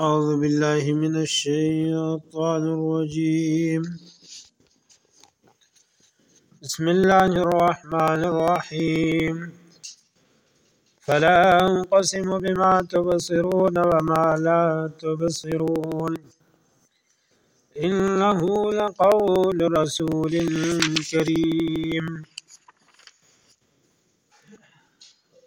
أعوذ بالله من الشيطان الرجيم بسم الله الرحمن الرحيم فلا أنقسم بما تبصرون وما لا تبصرون إنه لقول رسول كريم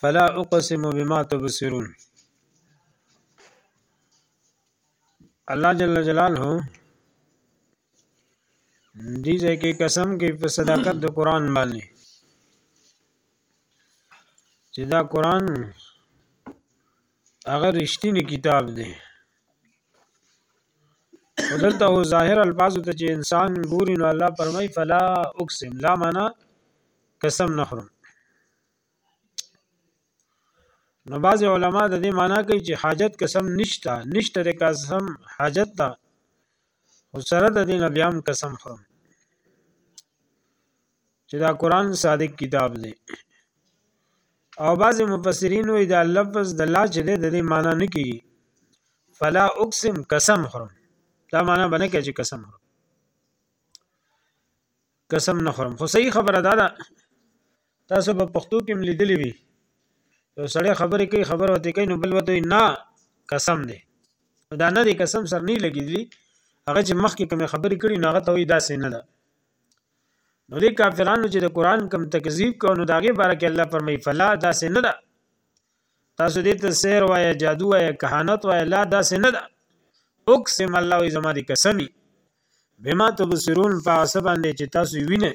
فلا اقسم بما تبصرون الله جل جلاله دې ځکه قسم کې په صداقت د قران باندې چې دا قران هغه رښتینی کتاب دی ودلته هو ظاهر الفاظ ته چې انسان ګوري نو الله فرمای فلا اقسم لا معنا قسم نه خورم نو بعض علما د دې معنی کوي چې حاجت قسم نشته نشته د قسم حاجت ته خو سره د دې بیا هم قسم خورم چې دا قران صادق کتاب دی او بعض مفسرین وایي دا لفظ د لا چې د دې معنی نه کوي فلا اقسم قسم خورم دا معنی باندې کوي چې قسم خورم قسم نه خورم خو صحیح خبره دا ده تاسو په پښتو کې هم لیدلی وي یو سړی خبرې کوي خبره ورته کوي نو بل ورته وایي نه قسم دی دا نه دی قسم سر نه لګېدلی هغه چې مخکې کومې خبرې کړي نو هغه ته وایي داسې نه ده نو دې کافرانو چې د قرآن کم تکذیب کوو نو د هغې باره کې الله فرمایي فلا داسې نه ده تاسو دې ته سحر وایه جادو وایه کهانت وایه لا داسې نه ده اقسم الله وی زما دې قسمی بما تبصرون په اسه باندې چې تاسو وینئ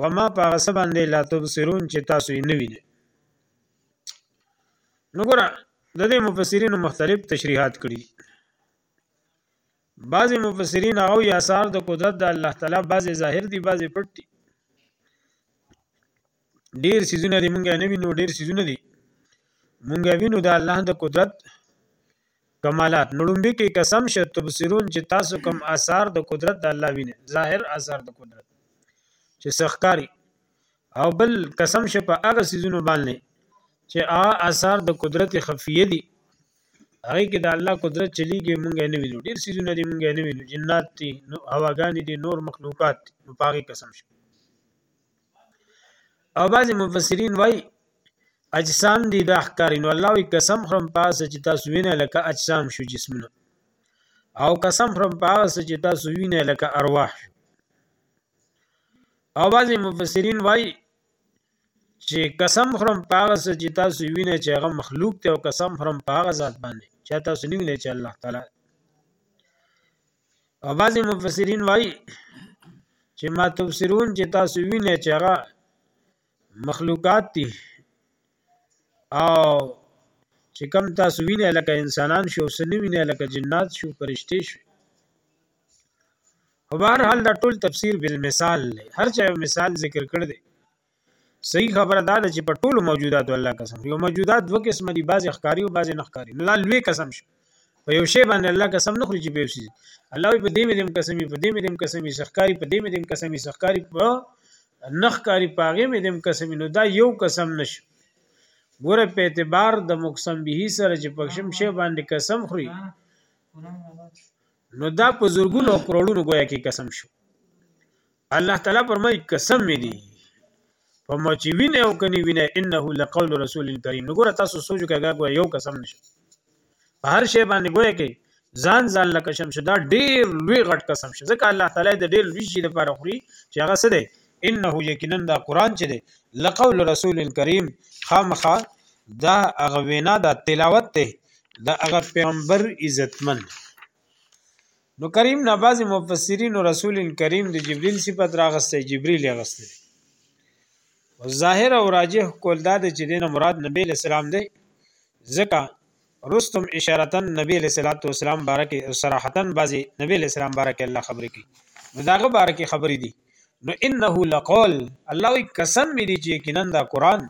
وما په اسه باندې لا تبصرون چې تاسو یې نه وینئ نو ګوره د دې مفسرینو مختلف تشریحات کړي بعضی مفسرین او یا اثار د قدرت د الله تعالی بعضی ظاهر دي بعضی پټ دي ډیر سيزونه دي مونږه نه وینو ډیر سيزونه دي مونږه وینو د الله د قدرت کمالات نړمبي کې قسم شه تبصرون چې تاسو کوم آثار د قدرت د الله ویني ظاهر آثار د قدرت چې سخکاری او بل قسم شه په هغه سيزونه باندې چې آ آثار د قدرت خفیه دي هغه کې د الله قدرت چلیږي مونږه نه وینو ډیر سيزونه دي مونږه نه وینو جنات دي هواګان دي نور مخلوقات په هغه قسم شه او بعضی مفسرین وای اجسام دی دا ښکاری نو الله وی قسم خرم پاسه چې تاسو وینه لکه اجسام شو جسمونه او قسم خرم پاسه چې تاسو وینه لکه ارواح شو او بعضی مفسرین وای چې قسم خرم پاغه څه چې تاسو وینئ چې هغه مخلوق ته او قسم خرم پاغه ذات باندې چې تاسو نه وینئ چې الله تعالی او بعضی مفسرین وایي چې ما تبصرون چې تاسو وینئ چې هغه مخلوقات دي او چې کم تاسو وینئ لکه انسانان شو سنی وینئ لکه جنات شو فرشتي شو په بهر حال دا ټول تفسیر بالمثال دی هر چا یو مثال ذکر کړ دی صحیح خبره دا ده چې په ټولو موجوداتو الله قسم یو موجودات دوه قسمه دي بعضې ښکاري او بعضې نه ښکاري نو دا لوی قسم شو په یو شی باندې الله قسم نه خوري چې په یو شي الله په دې مې دم قسمي په دې مې دم قسمي سخکاری په دې مې دم قسمي سخکاری په نخکاری په هغه مې دم قسمي نو دا یو قسم نشو ګوره په اعتبار د مقسم به سره چې پښم شی باندې قسم خوري نو دا په زورګونو کروڑونو گویا کې قسم شو الله تعالی فرمای قسم می دی په مچ وینه او کني وینه انه لقول رسول کریم نو ګوره تاسو سوچ کوئ ګوره یو قسم نشه په هر شی باندې ګوره کې ځان ځان لکه شم شه دا ډیر لوی غټ قسم شه ځکه الله تعالی د ډیر لوی شي د پاره خوري چې هغه څه دی انه یقینا دا قران چې دی لقول رسول کریم خامخا دا هغه وینا دا تلاوت دی دا هغه پیغمبر عزتمن نو کریم نه بعضی مفسرین او رسول کریم د جبرئیل صفت راغسته جبرئیل راغسته او ظاهر او راجح کول دا چې دینه مراد نبی اسلام دی ځکه رستم اشارتن نبی علیہ الصلوۃ والسلام بارک صراحتن بعضی نبی علیہ السلام بارک الله خبرې کی نو داغه بارک خبرې دي نو انه لقول الله قسم می دی چې کینن دا قران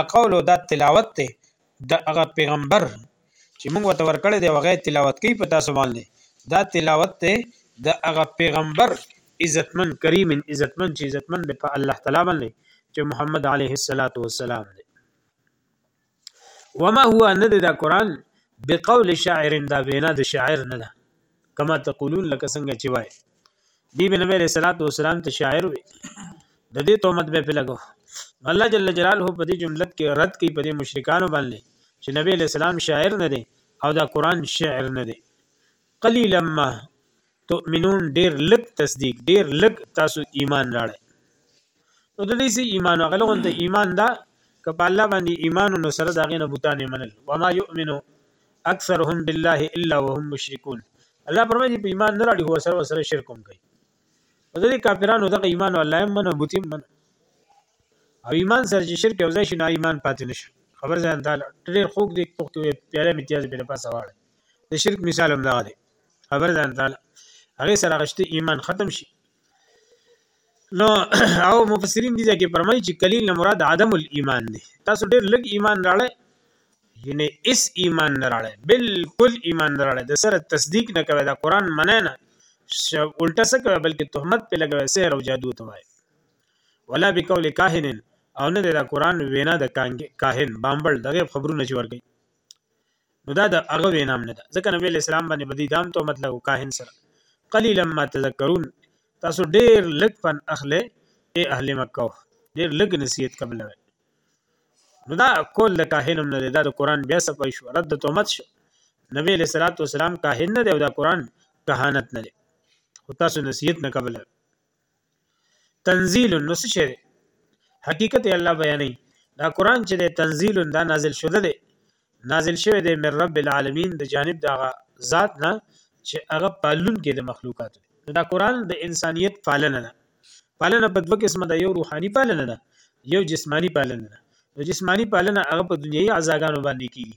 لقول دا تلاوت ته د هغه پیغمبر چې موږ ورته ورکړی دی هغه تلاوت کوي په تاسو باندې دا تلاوت دی د هغه پیغمبر عزتمن کریم عزتمن چې عزتمن دی په الله تعالی باندې چې محمد علیه الصلاۃ والسلام دی وما هو نه دا قران بقول شاعر دا وینا د شاعر نه ده کما تقولون لکه څنګه چې وای دی به نبی رسول الله والسلام ته شاعر وي د دې تهمت به پلګو الله جل جلاله په دې جملت کې رد کوي په دې مشرکانو باندې چې نبی رسول السلام شاعر نه دی او دا قران شعر نه دی قلیلا ما تؤمنون ډیر لک تصدیق ډیر لک تاسو ایمان راړی نو د دې سي ایمان غلغون ته ایمان دا کپ الله باندې ایمان نو سره دا غینه بوتانه منل وما یؤمنو اکثرهم بالله الا وهم مشركون الله فرمایي په ایمان نه راړي هو سره وسره شرک هم کوي او د کافرانو دغه ایمان الله هم منه بوتي هم منه او ایمان سره چې شرک او ځای شي نه ایمان پاتې نشي خبر ځان تعالی ډېر خوږ دی پښتو پیاله امتیاز په پاسه واړه د شرک مثال هم دا دی خبر ځان تعالی هغه سره غشتي ایمان ختم شي نو او مفسرین دي چې فرمایي چې قلیل نه مراد عدم الايمان دی تاسو ډیر لږ ایمان راړی یعنی اس ایمان نه راړی بالکل ایمان نه راړی د سره تصدیق نه کوي دا قران منه نه الټا څه کوي بلکې تهمت په لګوي سحر او جادو ته وایي ولا بقول کاهن او نه دا قران وینا د کاهن بامبل دغه خبرونه چې ورګي نو دا د هغه وینا هم نه ده، ځکه نبي علیه السلام باندې به دوی دا هم تهمت لګاوه، کاهن سره، قلیلا ما تذکرون، تاسو ډېر لږ پند اخلئ، ای اهل مکه! ډېر لږ نصیحت قبلوئ. نو دا قول د کاهن هم نه دی، دا د قرآن بیا څپی شو، رد تهمت شو، نبي علیه السلام کاهن نه دی او دا قرآن کهانت نه دی، خو تاسو نصیحت نه قبلوئ. تنزيل نو څه شي حقیقت الله بیانې دا قران چې د تنزيل دا نازل شوه دی نازل شوه دی من رب العالمین د جانب دا ذات نه چې هغه پالون کې د مخلوقات دا قران د انسانیت پالنه ده پالنه په دوه قسمه ده یو روحاني پالنه ده یو جسمانی پالنه ده نو جسمانی پالنه هغه په دنیوي عزاګانو باندې کیږي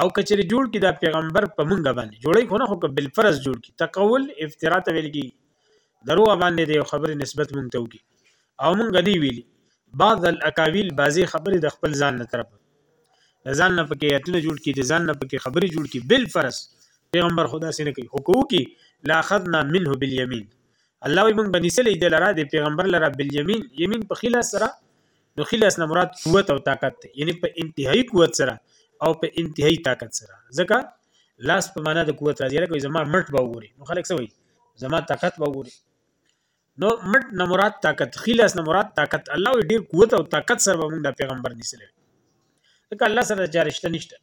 او که چېرې جوړ کړي دا پېغمبر په مونږ باندې جوړي خو نه خو که بالفرض جوړ کړي تقول افترا ته ویل کېږي دروغ باندې دی او خبرې نسبت مونږ ته وکړي او مونږ دی ویلي بعض الاکاویل بعضې خبرې د خپل ځان نه طرف د ځان نه پکې ایتونه جوړ کړي د ځان نه پکې خبرې جوړ کړي بالفرض پیغمبر خدا سینه کوي خو کوو کې لا اخذنا منه بالیمین الله وي مونږ بنسلې د لرا د پیغمبر لرا بالیمین یمین په خلاص سره نو خیل اصل مراد قوت او طاقت دی یعنی په انتهایی قوت سره او په انتهایی طاقت سره ځکه لاس په معنا د قوت راځي لکه زما مټ به وګوري نو خلک سوي زما طاقت به وګوري نو مټ نه مراد طاقت خیل اصل مراد طاقت الله ډیر قوت او طاقت سره موږ د پیغمبر نسل ځکه الله سره جارشته نشته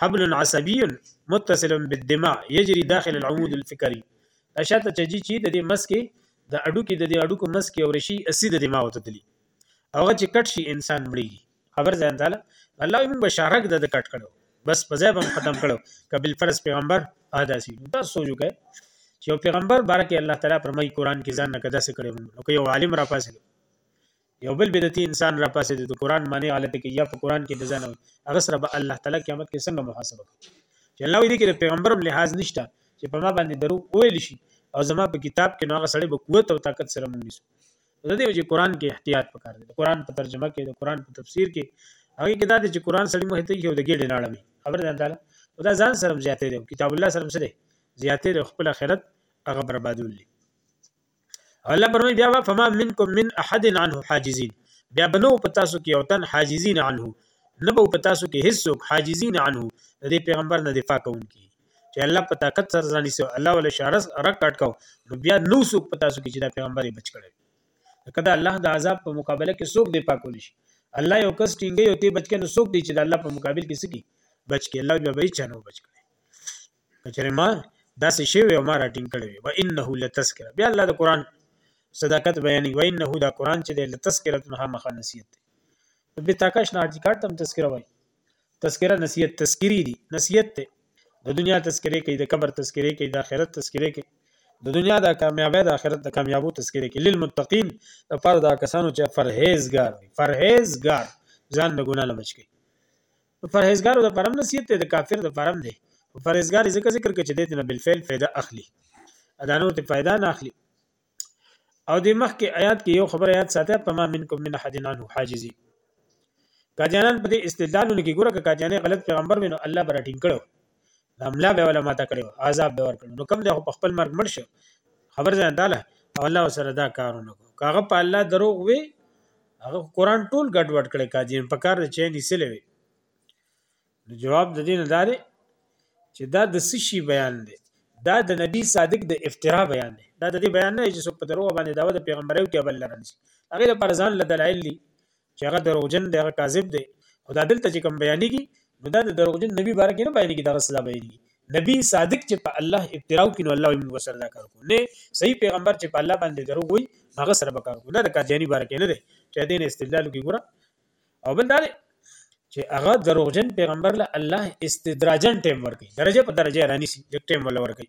حبل عصبي متصل بالدماء يجري داخل العمود الفکری دا شاته چجی چې د دې مس کې د اډوکی د دې اډوکو مس کې او رشي اسی د دماغ ته تلی هغه چې کټ شي انسان مړیږي خبر ځان تعالی الله موږ بشارک د کټ کړو بس په ځای باندې ختم کړو کبل فرض پیغمبر ادا سی دا سوچ وکړه چې یو پیغمبر بارکه الله تعالی فرمایي قران کې ځان نه کده سکړي نو یو عالم را پاسه یو بل بدعتي انسان راپاڅېد د قرآن معنی غلطه کړي یا په قرآن کې د ځانه وي هغه سره به الله تعالی قیامت کې څنګه محاسبه کوي چې الله وی دې کې د پیغمبرم لحاظ نشته چې په ما باندې درو ویل شي او زما په کتاب کې نو هغه سړی به قوت او طاقت سره مونږ نیسو د دې وجه قران کې احتیاط پکار دی قران په ترجمه کې د قران په تفسیر کې هغه کې دا دی چې قران سړی مخ ته یو د ګډې ناړه وي خبر ده تعالی او دا ځان سره زیاتې دی کتاب الله سره سره زیاتې دی خپل آخرت هغه بربادول دي الله پرمای بیا فما منکم من احد عنه حاجزین بیا بنو په تاسو کې او تن حاجزین عنه نه به په تاسو کې هیڅ څوک حاجزین عنه د پیغمبر نه دفاع کوونکی چې الله په طاقت سره ځاني سو الله ول شارس رکټ کو نو بیا نو څوک په تاسو کې چې دا پیغمبر بچ کړي کدا الله د عذاب په مقابله کې څوک دی پاکول شي الله یو کس ټینګي او تی بچ کنه څوک دی چې د الله په مقابل کې سکی بچ کې الله به به چانو بچ کړي که چېرې ما داسې شوی او ما را ټینګ کړی وي و انه لتذکره بیا الله د قران صداقت بیانې و انه دا قران چې د لتذکره نه مخه نصیحت دی نو به تاکاش نه ارتي کارت هم تذکره وای تذکره نصیحت تذکری دی نصیحت ته د دنیا تذکره کوي د قبر تذکره کوي د آخرت تذکره کوي د دنیا د کامیابی د آخرت د کامیابو تذکره کوي للمتقین د پر دا کسانو چې فرهیزګار فرهیزګار ځان د ګنا نه بچ کوي نو پرهیزګارو د پرم نصیحت دی د کافر د پرم دی او پرهیزګار یې ځکه ذکر کړي چې دی ترنه بالفعل فایده اخلي دا نور ته فایده نه اخلي او د مخکې آیات کې یو خبره یاد ساته په ما منکم من احد عنه حاجزي کاجانان په دې استدلالونه کې ګوره کاجانې غلط پیغمبر وینو الله برټینګ کړو دا ملا به ولا ماته کړو عذاب به ورکړو نو کوم دی خو په خپل مرګ مړ شو خبر ځان داله او الله سره دا کارونه کو کاغه په الله دروغ وی هغه قران ټول ګډ وډ کړي کاجین په کار چې نه سلې وی جواب د دین دار چې دا د سشي بیان دی دا د نبی صادق د افترا بیان دی دا د دې بیان نه چې څوک په دروغ باندې داوه د پیغمبرو کې بل لرنسي هغه لپاره ځان له دلایل دي چې هغه دروغجن دی هغه کاذب دی خو دا دلته چې کوم بیانېږي نو دا د دروغجن نبي باره کې نه بیانېږي دغه سزا بیانېږي نبی صادق چې په الله افترا وکړي نو الله یې موږ سره دا کار کوو نه صحیح پیغمبر چې په الله باندې دروغ وایي هغه سره به کار کوو دا د قادیاني باره کې نه دی چې دین استدلال کوي ګوره او بل دا دی چې هغه دروغجن پیغمبر له الله استدراجن ټیم ورکړي درجه په درجه رانیسي د ټیم ولا ورکړي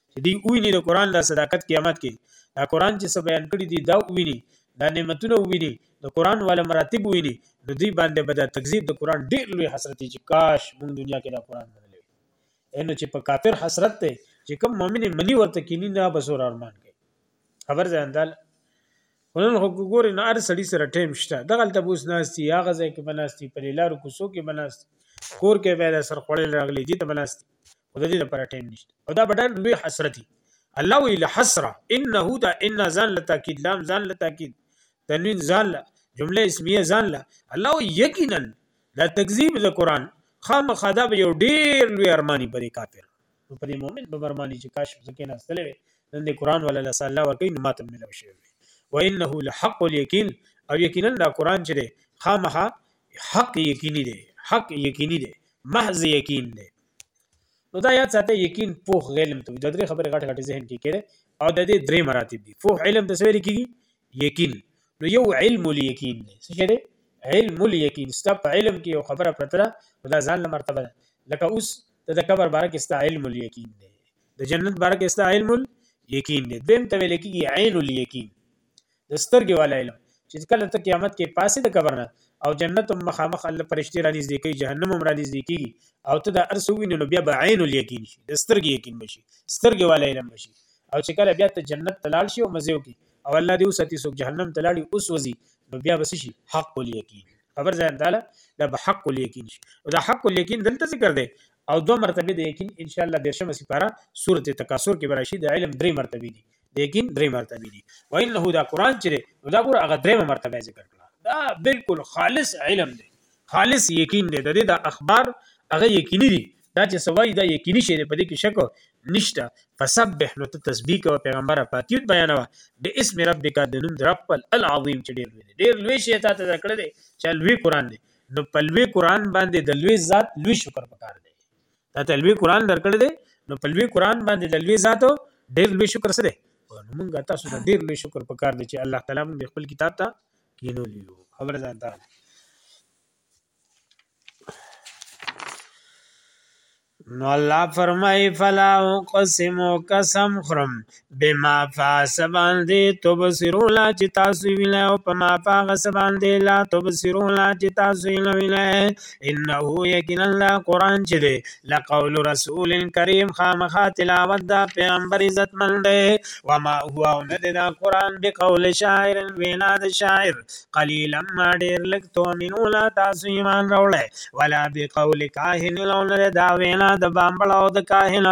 چې دی وویني د قرآن دا صداقت قیامت کې دا قرآن چې څه بیان کړي دي دا وویني دا نعمتونه وویني د قرآن والا مراتب وویني نو دوی باندې به دا تکذیب د قرآن ډېر لوی حسرت چې کاش موږ دنیا کې دا قرآن منلی وي نو چې په کافر حسرت دی چې کوم مؤمن منی ورته کینی نه بسور ارمان کوي خبر ځان دال ولن خو ګورې نه هر سړي سره ټیم شته دغه ته بوس ناشتي هغه ځای کې بناستي په لارو کوڅو کې بناستي کور کې به سر خړل راغلي دي ته بناستي خو د دې لپاره ټایم نشته او دا بډان لوی حسرت الله وی لحسره انه دا ان ځان لتاکید لام ځان لتاکید تنوین ځان له جمله اسمیه ځان له الله وی یقینا دا تکذیب د قران خامخا دا به یو ډیر لوی ارمانی پرې کافر نو پرې مؤمن به ارمانی چې کاش ځکه نه استلې وي نن د قران ولا لس الله ورکې نو ماته ملو شي و انه لحق الیقین او یقینا دا قران چې خامخا حق یقیني دی حق یقیني دی محض یقین دی نو دا یاد ساته یقین پوخ علم ته دا درې خبرې غټ غټ ذهن کې کړي او د دې درې مراتب دي پوخ علم ته سویل کیږي یقین نو یو علم الیقین دی څه شي دی علم الیقین ستا په علم کې یو خبره پرته ده نو دا ځان له مرتبه ده لکه اوس ته د قبر باره کې ستا علم الیقین دی د جنت باره کې ستا علم الیقین دی دویم ته ویل کېږي عین الیقین د سترګې والا علم چې کله ته قیامت کې پاسې د قبر نه او جنت هم مخامخ الله فرشتي را نږدې کوي جهنم هم را نږدې کېږي او ته دا هر څه ووینې نو بیا به عین الیقین شي د سترګې یقین به شي سترګې والا علم به شي او چې کله بیا ته جنت ته لاړ شي او مزه وکړي او الله دې وساتي څوک جهنم ته لاړي اوس وځي نو بیا به شي حق الیقین خبر ځان تعالی دا به حق الیقین شي او دا حق الیقین دلته ذکر دی او دوه مرتبه د یقین ان شاء الله درشمه سپاره سورته تکاثر کې براشي د علم درې مرتبه دي لیکن درې مرتبې دي وانه دا قران چې نو دا ګور هغه درېمه مرتبه ذکر کړه دا بالکل خالص علم دی خالص یقین دی د دې د اخبار هغه یقیني دي دا چې سوای دا یقیني شی دی په دې کې شک نشته فسبح نو ته تسبیح کوه پیغمبره پاکیت بیانوه د اسم ربک د نوم در خپل العظیم چې ډیر لوی دی ډیر لوی شی ته ته کړل دی چې لوی قران دی نو په لوی قران باندې د لوی ذات لوی شکر پکار دی دا ته لوی قران درکړی دی نو په لوی قران باندې د لوی ذات ډیر لوی شکر سره موږ تاسو ته ډیر لوی شکر په کار دی چې الله تعالی موږ خپل کتاب ته کینو لیو خبره ځان ته نو الله فرمای فلا قسم قسم خرم بما په څه باندې تبصرون لا چې تاسو وینئ او په ما په هغه څه باندې لا تبصرون لا چې تاسو یې نه وینئ انه یقینا دا قرآن چې دی لقول رسول کریم خامخا تلاوت دا پیغمبر عزتمن دی وما هو او نه دی دا قرآن بقول شاعر وینا د شاعر قلیلا ما ډېر لږ تؤمنون لا تاسو ایمان راوړئ ولا بقول کاهن او نه دا وینا د بامبړ او د کاهن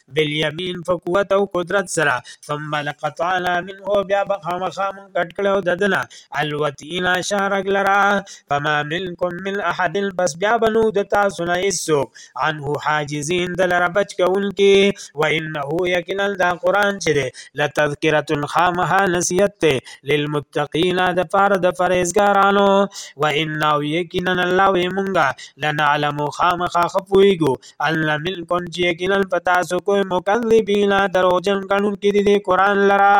بالیمین په قوت او قدرت سره ثم لقطعنا منه بیا به خامخا مونږ کټ کړی او د ده نه الوتینا شارګ لره فما منکم من احد بس بیا به نو د تاسو نه هیڅوک عنه حاجزین د لره بچ کوونکي و انه یقینا دا قرآن چې دی لتذکرة خامخا نصیحت دی للمتقین د پاره د پرهیزګارانو و انه یقینا الله وی مونږه لنعلم خامخا خپویګو الله ملکن چې یقینا په تاسو کوی مکذبین دروغجن ګڼونکي دي د قرآن لره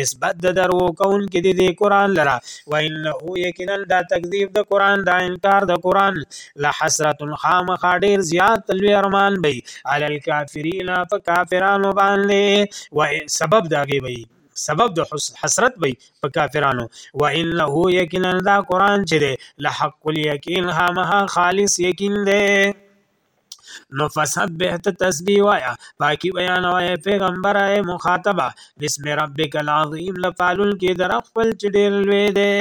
نسبت د درو کوونکي دي د قرآن لره و انه یقینا دا تکذیب د قرآن دا انکار د قرآن لحسرت خامخا ډیر زیات لوی ارمان وي علی الکافرین په کافرانو باندې و سبب داږي وي سبب د حسرت وي په کافرانو و انه یقینا دا قرآن چې له حق الیقین ها مها خالص یقین دی نو فسبح ته تسبیح وایا پاکی بیان وای پیغمبر ای مخاطبه بسم ربک العظیم لپالون کې در خپل چې ډیر لوی دی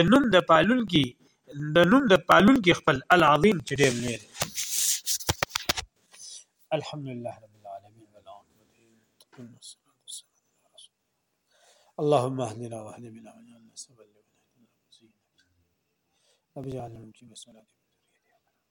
د نوم د پالون کې د نوم د پالون کې خپل العظیم چې ډیر لوی دی الحمدلله رب العالمین اللهم اهدنا واهد بنا واجعلنا سبب لنا رب اجعلنا مجيب الصلاه